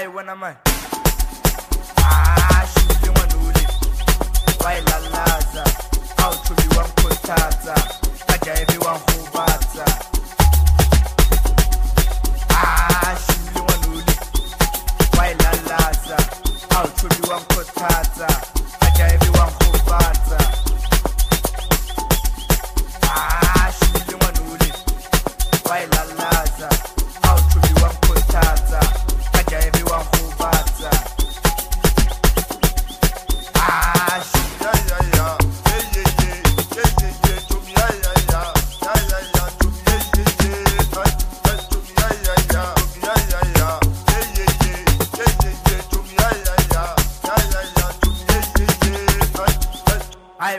hayi wena mani ah shule ngwanule wayilalaza awuthubi wamkhuthaza kajayebi wangihubatha ah shule ngwanule wayilalaza awuthubi wamkhuthaza kajayebi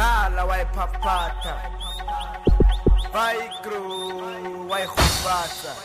tala waipapata, vai cru, vai rubaça.